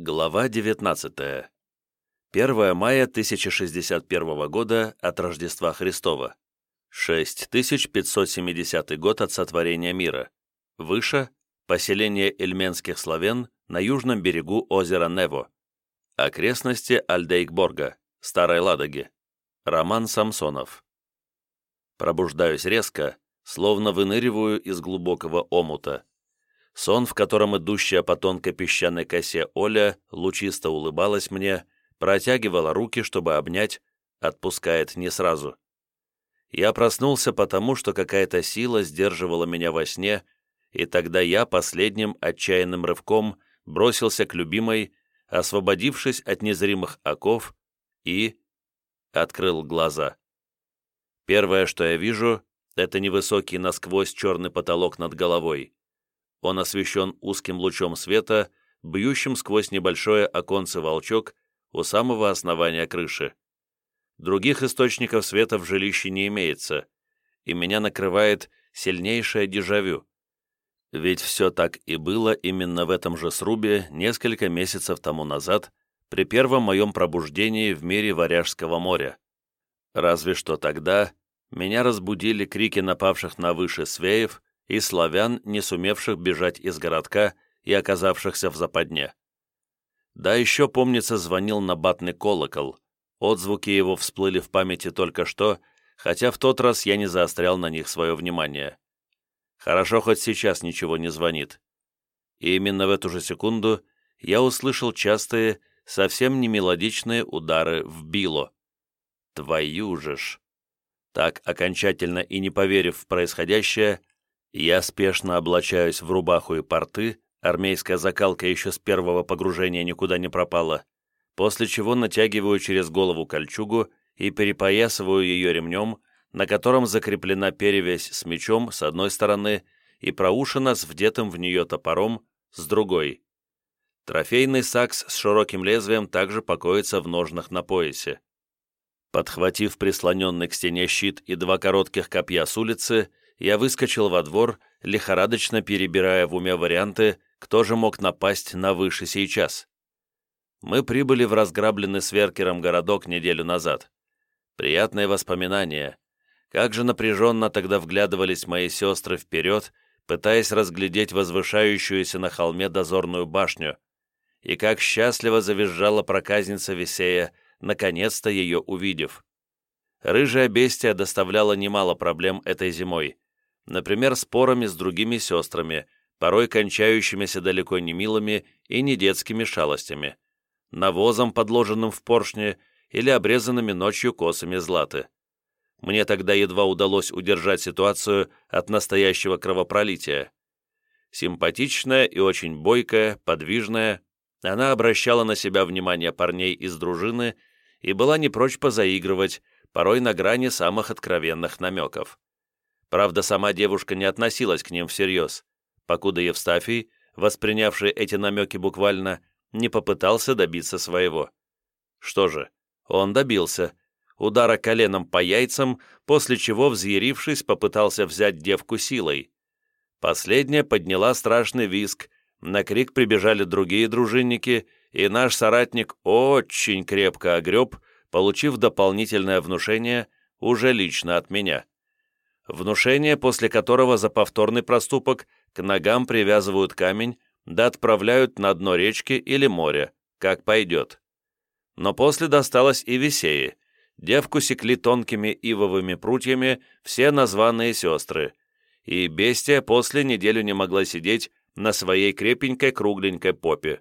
Глава 19. 1 мая 1061 года от Рождества Христова. 6570 год от сотворения мира. Выше – поселение эльменских славян на южном берегу озера Нево. Окрестности Альдейкборга, Старой Ладоги. Роман Самсонов. Пробуждаюсь резко, словно выныриваю из глубокого омута. Сон, в котором идущая по тонкой песчаной косе Оля лучисто улыбалась мне, протягивала руки, чтобы обнять, отпускает не сразу. Я проснулся потому, что какая-то сила сдерживала меня во сне, и тогда я последним отчаянным рывком бросился к любимой, освободившись от незримых оков, и открыл глаза. Первое, что я вижу, это невысокий насквозь черный потолок над головой. Он освещен узким лучом света, бьющим сквозь небольшое оконце волчок у самого основания крыши. Других источников света в жилище не имеется, и меня накрывает сильнейшее дежавю. Ведь все так и было именно в этом же срубе несколько месяцев тому назад, при первом моем пробуждении в мире Варяжского моря. Разве что тогда меня разбудили крики напавших на выше свеев, и славян, не сумевших бежать из городка и оказавшихся в западне. Да еще, помнится, звонил набатный колокол. Отзвуки его всплыли в памяти только что, хотя в тот раз я не заострял на них свое внимание. Хорошо, хоть сейчас ничего не звонит. И именно в эту же секунду я услышал частые, совсем не мелодичные удары в било. Твою же ж! Так, окончательно и не поверив в происходящее, я спешно облачаюсь в рубаху и порты, армейская закалка еще с первого погружения никуда не пропала, после чего натягиваю через голову кольчугу и перепоясываю ее ремнем, на котором закреплена перевязь с мечом с одной стороны и проушина с вдетым в нее топором с другой. Трофейный сакс с широким лезвием также покоится в ножнах на поясе. Подхватив прислоненный к стене щит и два коротких копья с улицы, я выскочил во двор, лихорадочно перебирая в уме варианты, кто же мог напасть на выше сейчас. Мы прибыли в разграбленный сверкером городок неделю назад. Приятные воспоминания. Как же напряженно тогда вглядывались мои сестры вперед, пытаясь разглядеть возвышающуюся на холме дозорную башню, и как счастливо завизжала проказница Весея, наконец-то ее увидев. Рыжая бестия доставляла немало проблем этой зимой например, спорами с другими сестрами, порой кончающимися далеко не милыми и не детскими шалостями, навозом, подложенным в поршне, или обрезанными ночью косами златы. Мне тогда едва удалось удержать ситуацию от настоящего кровопролития. Симпатичная и очень бойкая, подвижная, она обращала на себя внимание парней из дружины и была не прочь позаигрывать, порой на грани самых откровенных намеков. Правда, сама девушка не относилась к ним всерьез, покуда Евстафий, воспринявший эти намеки буквально, не попытался добиться своего. Что же, он добился. Удара коленом по яйцам, после чего, взъярившись, попытался взять девку силой. Последняя подняла страшный виск, на крик прибежали другие дружинники, и наш соратник очень крепко огреб, получив дополнительное внушение уже лично от меня внушение, после которого за повторный проступок к ногам привязывают камень да отправляют на дно речки или моря, как пойдет. Но после досталось и Весее. Девку секли тонкими ивовыми прутьями все названные сестры, и бестия после неделю не могла сидеть на своей крепенькой кругленькой попе.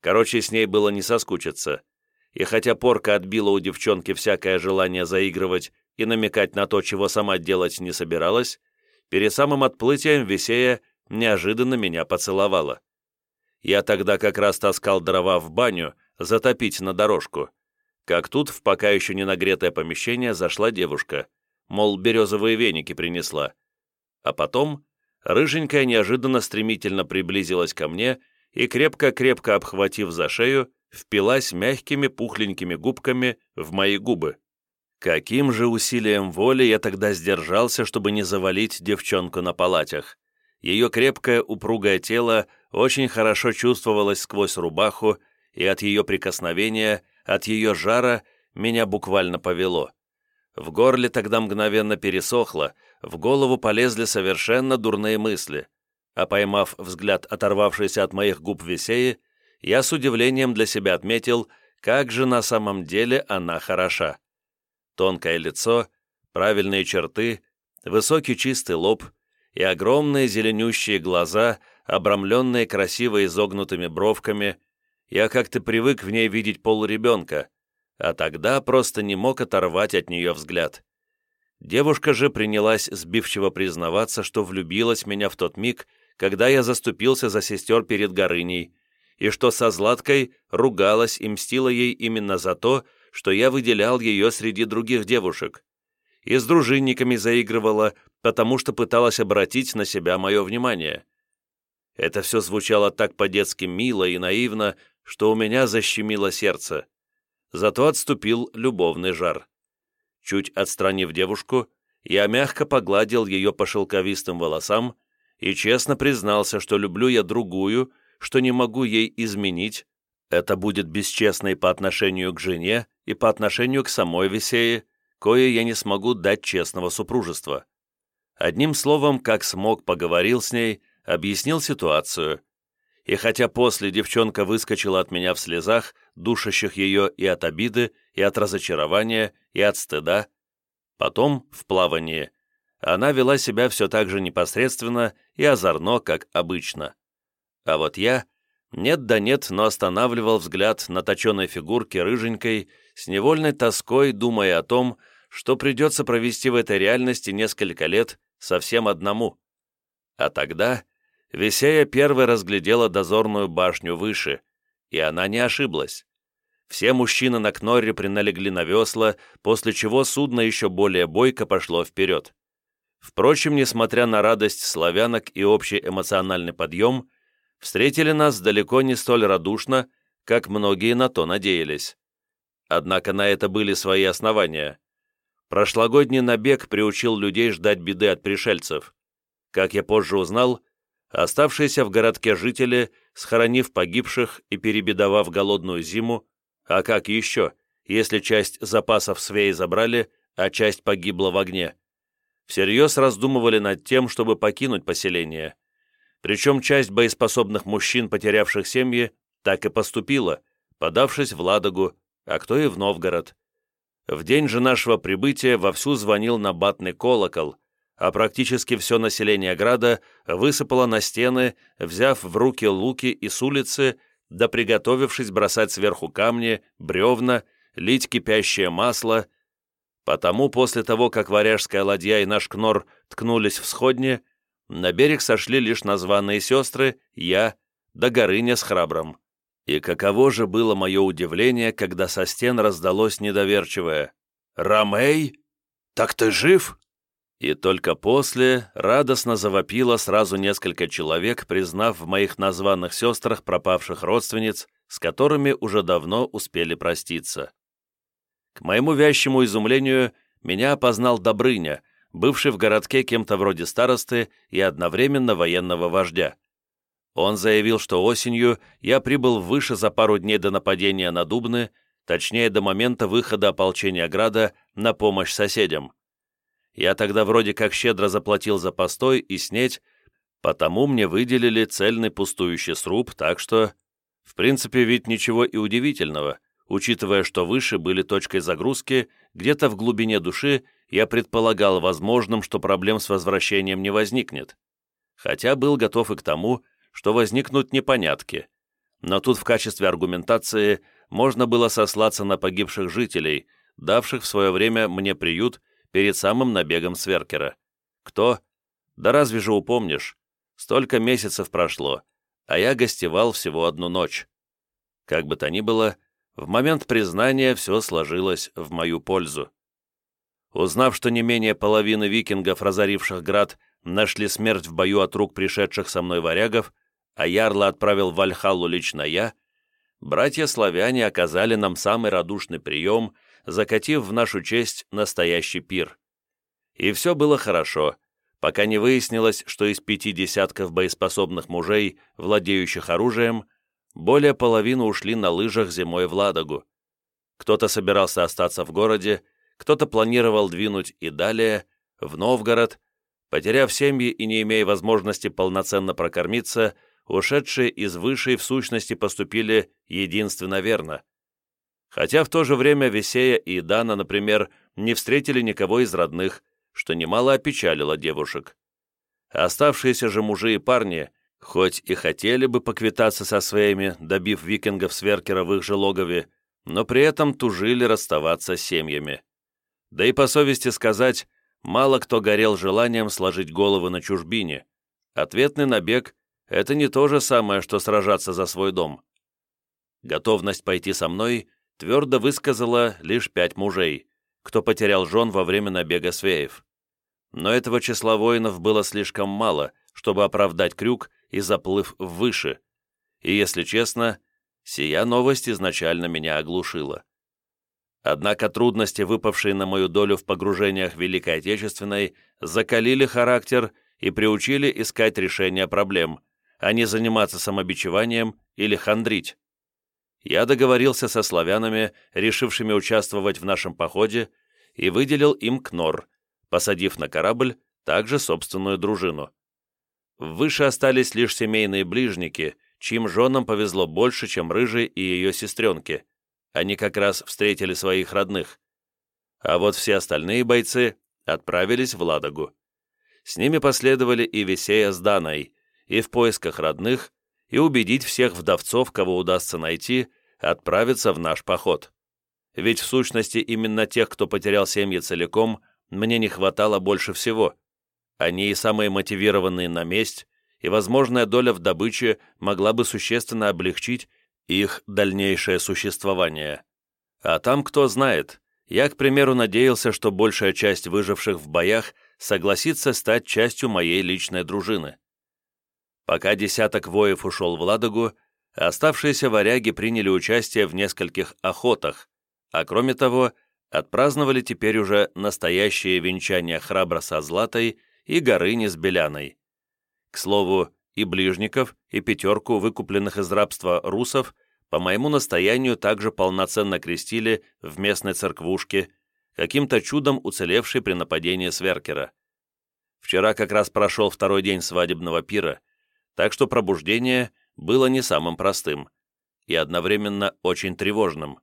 Короче, с ней было не соскучиться. И хотя порка отбила у девчонки всякое желание заигрывать и намекать на то, чего сама делать не собиралась, перед самым отплытием Весея неожиданно меня поцеловала. Я тогда как раз таскал дрова в баню, затопить на дорожку. Как тут, в пока еще не нагретое помещение, зашла девушка, мол, березовые веники принесла. А потом рыженькая неожиданно стремительно приблизилась ко мне и, крепко-крепко обхватив за шею, впилась мягкими пухленькими губками в мои губы. Каким же усилием воли я тогда сдержался, чтобы не завалить девчонку на палатях. Ее крепкое упругое тело очень хорошо чувствовалось сквозь рубаху, и от ее прикосновения, от ее жара меня буквально повело. В горле тогда мгновенно пересохло, в голову полезли совершенно дурные мысли, а поймав взгляд оторвавшийся от моих губ Весеи, я с удивлением для себя отметил, как же на самом деле она хороша. Тонкое лицо, правильные черты, высокий чистый лоб и огромные зеленющие глаза, обрамленные красиво изогнутыми бровками. Я как-то привык в ней видеть полуребенка, а тогда просто не мог оторвать от нее взгляд. Девушка же принялась сбивчиво признаваться, что влюбилась меня в тот миг, когда я заступился за сестер перед Горыней, и что со Златкой ругалась и мстила ей именно за то, что я выделял ее среди других девушек. И с дружинниками заигрывала, потому что пыталась обратить на себя мое внимание. Это все звучало так по-детски мило и наивно, что у меня защемило сердце. Зато отступил любовный жар. Чуть отстранив девушку, я мягко погладил ее по шелковистым волосам и честно признался, что люблю я другую, что не могу ей изменить. Это будет бесчестно и по отношению к жене, и по отношению к самой Весее, кое я не смогу дать честного супружества. Одним словом, как смог, поговорил с ней, объяснил ситуацию, и хотя после девчонка выскочила от меня в слезах, душащих ее и от обиды, и от разочарования, и от стыда, потом, в плавании, она вела себя все так же непосредственно и озорно, как обычно. А вот я, нет да нет, но останавливал взгляд на точенной фигурке рыженькой, с невольной тоской думая о том, что придется провести в этой реальности несколько лет совсем одному. А тогда Весея первой разглядела дозорную башню выше, и она не ошиблась. Все мужчины на Кнорре приналегли на весла, после чего судно еще более бойко пошло вперед. Впрочем, несмотря на радость славянок и общий эмоциональный подъем, встретили нас далеко не столь радушно, как многие на то надеялись. Однако на это были свои основания. Прошлогодний набег приучил людей ждать беды от пришельцев. Как я позже узнал, Оставшиеся в городке жители, схоронив погибших и перебедовав голодную зиму, а как еще, если часть запасов свеи забрали, а часть погибла в огне, всерьез раздумывали над тем, чтобы покинуть поселение. Причем часть боеспособных мужчин, потерявших семьи, так и поступила, подавшись в Ладогу, а кто и в Новгород. В день же нашего прибытия вовсю звонил набатный колокол, а практически все население града высыпало на стены, взяв в руки луки и с улицы, да приготовившись бросать сверху камни, бревна, лить кипящее масло. Потому после того, как варяжская ладья и наш кнор ткнулись в сходне, на берег сошли лишь названные сестры, я, да Горыня с Храбром. И каково же было мое удивление, когда со стен раздалось недоверчивое «Ромей? Так ты жив?» И только после радостно завопило сразу несколько человек, признав в моих названных сестрах пропавших родственниц, с которыми уже давно успели проститься. К моему вящему изумлению меня опознал Добрыня, бывший в городке кем-то вроде старосты и одновременно военного вождя. Он заявил, что осенью я прибыл выше за пару дней до нападения на Дубны, точнее до момента выхода ополчения Града на помощь соседям. Я тогда вроде как щедро заплатил за постой и снеть, потому мне выделили цельный пустующий сруб, так что... В принципе, ведь ничего и удивительного, учитывая, что выше были точкой загрузки, где-то в глубине души я предполагал возможным, что проблем с возвращением не возникнет. Хотя был готов и к тому, что возникнут непонятки. Но тут в качестве аргументации можно было сослаться на погибших жителей, давших в свое время мне приют перед самым набегом Сверкера. Кто? Да разве же упомнишь? Столько месяцев прошло, а я гостевал всего одну ночь. Как бы то ни было, в момент признания все сложилось в мою пользу. Узнав, что не менее половины викингов, разоривших град, нашли смерть в бою от рук пришедших со мной варягов, а Ярла отправил в Вальхаллу лично я, братья-славяне оказали нам самый радушный прием закатив в нашу честь настоящий пир. И все было хорошо, пока не выяснилось, что из пяти десятков боеспособных мужей, владеющих оружием, более половины ушли на лыжах зимой в Ладогу. Кто-то собирался остаться в городе, кто-то планировал двинуть и далее, в Новгород, потеряв семьи и не имея возможности полноценно прокормиться, ушедшие из высшей в сущности поступили единственно верно. Хотя в то же время Весея и Дана, например, не встретили никого из родных, что немало опечалило девушек. Оставшиеся же мужи и парни, хоть и хотели бы поквитаться со своими, добив викингов Сверкера в их же логове, но при этом тужили расставаться с семьями. Да и по совести сказать, мало кто горел желанием сложить головы на чужбине. Ответный набег — это не то же самое, что сражаться за свой дом. Готовность пойти со мной твердо высказала лишь пять мужей, кто потерял жен во время набега свеев. Но этого числа воинов было слишком мало, чтобы оправдать крюк и заплыв выше, и, если честно, сия новость изначально меня оглушила. Однако трудности, выпавшие на мою долю в погружениях Великой Отечественной, закалили характер и приучили искать решение проблем, а не заниматься самобичеванием или хандрить. Я договорился со славянами, решившими участвовать в нашем походе, и выделил им Кнор, посадив на корабль также собственную дружину. Выше остались лишь семейные ближники, чьим женам повезло больше, чем Рыжей и ее сестренке, они как раз встретили своих родных. А вот все остальные бойцы отправились в Ладогу. С ними последовали и Весея с Даной, и в поисках родных, и убедить всех вдовцов, кого удастся найти, отправиться в наш поход. Ведь в сущности именно тех, кто потерял семьи целиком, мне не хватало больше всего. Они и самые мотивированные на месть, и возможная доля в добыче могла бы существенно облегчить их дальнейшее существование. А там кто знает. Я, к примеру, надеялся, что большая часть выживших в боях согласится стать частью моей личной дружины. Пока десяток воев ушел в Ладогу, оставшиеся варяги приняли участие в нескольких охотах, а кроме того, отпраздновали теперь уже настоящее венчание храбро со Златой и Горыни с Беляной. К слову, и ближников, и пятерку выкупленных из рабства русов по моему настоянию также полноценно крестили в местной церквушке, каким-то чудом уцелевшей при нападении Сверкера. Вчера как раз прошел второй день свадебного пира, так что пробуждение было не самым простым и одновременно очень тревожным.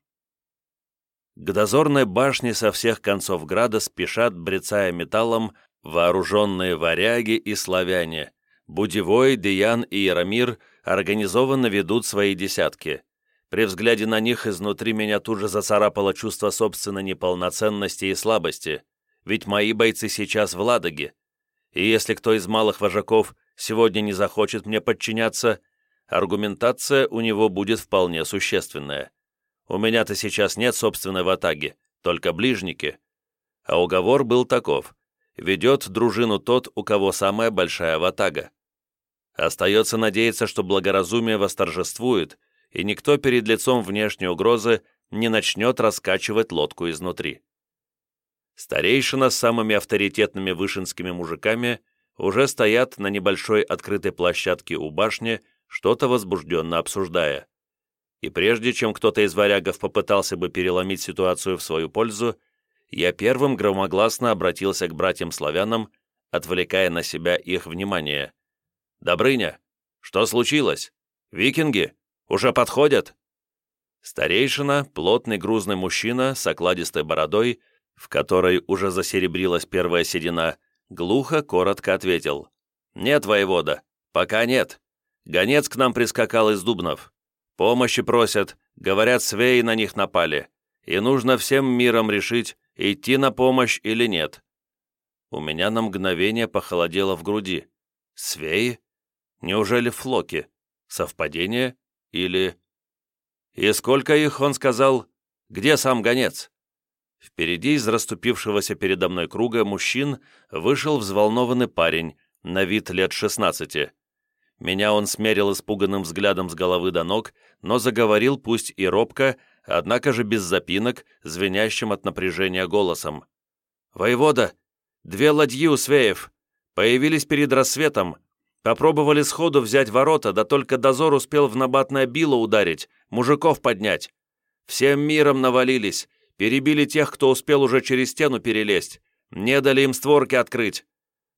К дозорной башне со всех концов града спешат, брецая металлом, вооруженные варяги и славяне, Будевой, Деян и Яромир организованно ведут свои десятки. При взгляде на них изнутри меня тут же зацарапало чувство собственной неполноценности и слабости, ведь мои бойцы сейчас в Ладоге. И если кто из малых вожаков сегодня не захочет мне подчиняться, аргументация у него будет вполне существенная. У меня-то сейчас нет собственной ватаги, только ближники. А уговор был таков. Ведет дружину тот, у кого самая большая ватага. Остается надеяться, что благоразумие восторжествует, и никто перед лицом внешней угрозы не начнет раскачивать лодку изнутри. Старейшина с самыми авторитетными вышинскими мужиками уже стоят на небольшой открытой площадке у башни, что-то возбужденно обсуждая. И прежде чем кто-то из варягов попытался бы переломить ситуацию в свою пользу, я первым громогласно обратился к братьям-славянам, отвлекая на себя их внимание. «Добрыня, что случилось? Викинги? Уже подходят?» Старейшина, плотный грузный мужчина с окладистой бородой, в которой уже засеребрилась первая седина, глухо, коротко ответил. «Нет, воевода, пока нет. Гонец к нам прискакал из Дубнов. Помощи просят, говорят, свеи на них напали, и нужно всем миром решить, идти на помощь или нет». У меня на мгновение похолодело в груди. «Свеи? Неужели флоки? Совпадение? Или... «И сколько их?» — он сказал. «Где сам гонец?» Впереди из расступившегося передо мной круга мужчин вышел взволнованный парень, на вид лет шестнадцати. Меня он смерил испуганным взглядом с головы до ног, но заговорил пусть и робко, однако же без запинок, звенящим от напряжения голосом. «Воевода! Две ладьи у Свеев! Появились перед рассветом, Попробовали сходу взять ворота, да только дозор успел в набатное било ударить, мужиков поднять. Всем миром навалились, перебили тех, кто успел уже через стену перелезть, не дали им створки открыть.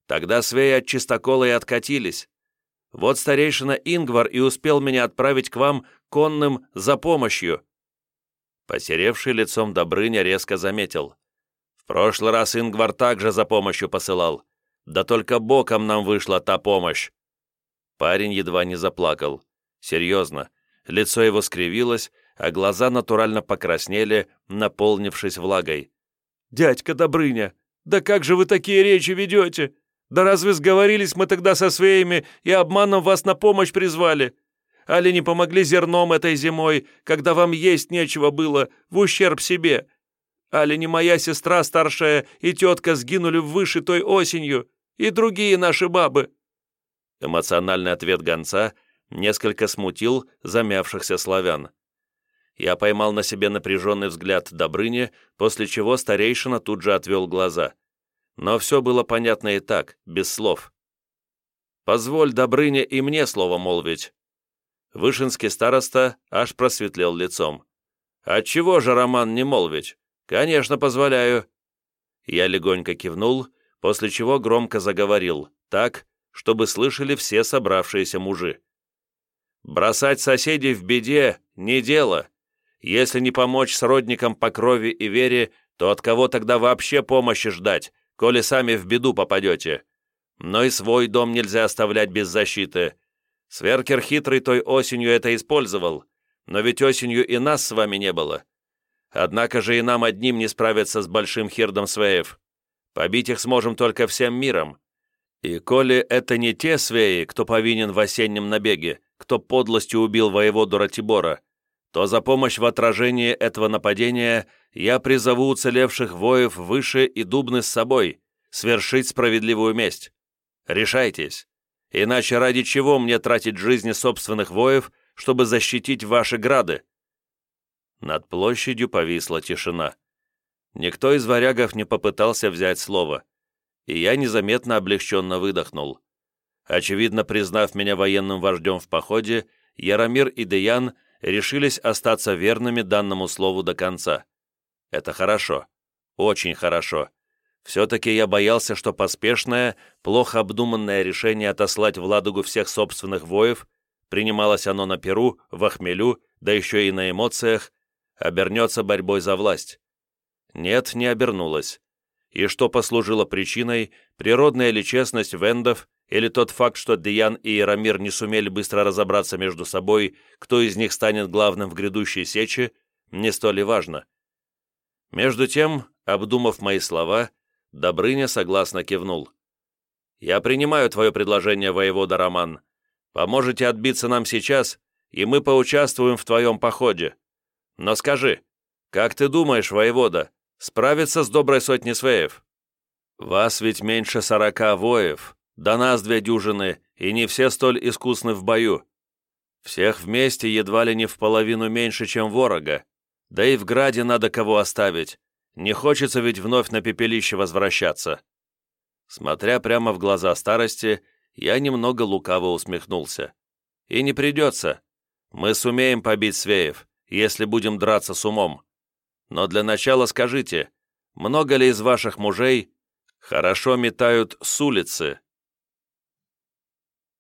Тогда свеи от чистокола и откатились. Вот старейшина Ингвар и успел меня отправить к вам конным за помощью». Посеревший лицом Добрыня резко заметил. «В прошлый раз Ингвар также за помощью посылал. Да только боком нам вышла та помощь». Парень едва не заплакал. Серьезно. Лицо его скривилось, а глаза натурально покраснели, наполнившись влагой. «Дядька Добрыня, да как же вы такие речи ведете? Да разве сговорились мы тогда со свеями и обманом вас на помощь призвали? Али не помогли зерном этой зимой, когда вам есть нечего было, в ущерб себе? Али не моя сестра старшая и тетка сгинули выше той осенью, и другие наши бабы?» Эмоциональный ответ гонца несколько смутил замявшихся славян. Я поймал на себе напряженный взгляд Добрыни, после чего старейшина тут же отвел глаза. Но все было понятно и так, без слов. «Позволь, Добрыня, и мне слово молвить». Вышинский староста аж просветлел лицом. «Отчего же, Роман, не молвить? Конечно, позволяю». Я легонько кивнул, после чего громко заговорил, так, чтобы слышали все собравшиеся мужи. «Бросать соседей в беде — не дело. Если не помочь сродникам по крови и вере, то от кого тогда вообще помощи ждать, коли сами в беду попадете? Но и свой дом нельзя оставлять без защиты. Сверкер хитрый той осенью это использовал, но ведь осенью и нас с вами не было. Однако же и нам одним не справиться с большим хирдом свеев. Побить их сможем только всем миром. И коли это не те свеи, кто повинен в осеннем набеге, кто подлостью убил воеводу Ратибора, то за помощь в отражении этого нападения я призову уцелевших воев выше и дубны с собой, свершить справедливую месть. Решайтесь. Иначе ради чего мне тратить жизни собственных воев, чтобы защитить ваши грады?» Над площадью повисла тишина. Никто из варягов не попытался взять слово, и я незаметно облегченно выдохнул. Очевидно, признав меня военным вождем в походе, Яромир и Деян решились остаться верными данному слову до конца. Это хорошо. Очень хорошо. Все-таки я боялся, что поспешное, плохо обдуманное решение отослать в Ладогу всех собственных воев, принималось оно на Перу, в Ахмелю, да еще и на эмоциях, обернется борьбой за власть. Нет, не обернулось. И что послужило причиной, природная ли честность вендов или тот факт, что Диан и Иеромир не сумели быстро разобраться между собой, кто из них станет главным в грядущей сече, не столь и важно. Между тем, обдумав мои слова, Добрыня согласно кивнул. «Я принимаю твое предложение, воевода Роман. Поможете отбиться нам сейчас, и мы поучаствуем в твоем походе. Но скажи, как ты думаешь, воевода, справиться с доброй сотней свеев? Вас ведь меньше сорока воев, до нас две дюжины, и не все столь искусны в бою. Всех вместе едва ли не в половину меньше, чем ворога. Да и в граде надо кого оставить. Не хочется ведь вновь на пепелище возвращаться. Смотря прямо в глаза старости, я немного лукаво усмехнулся. И не придется. Мы сумеем побить Свеев, если будем драться с умом. Но для начала скажите, много ли из ваших мужей хорошо метают с улицы,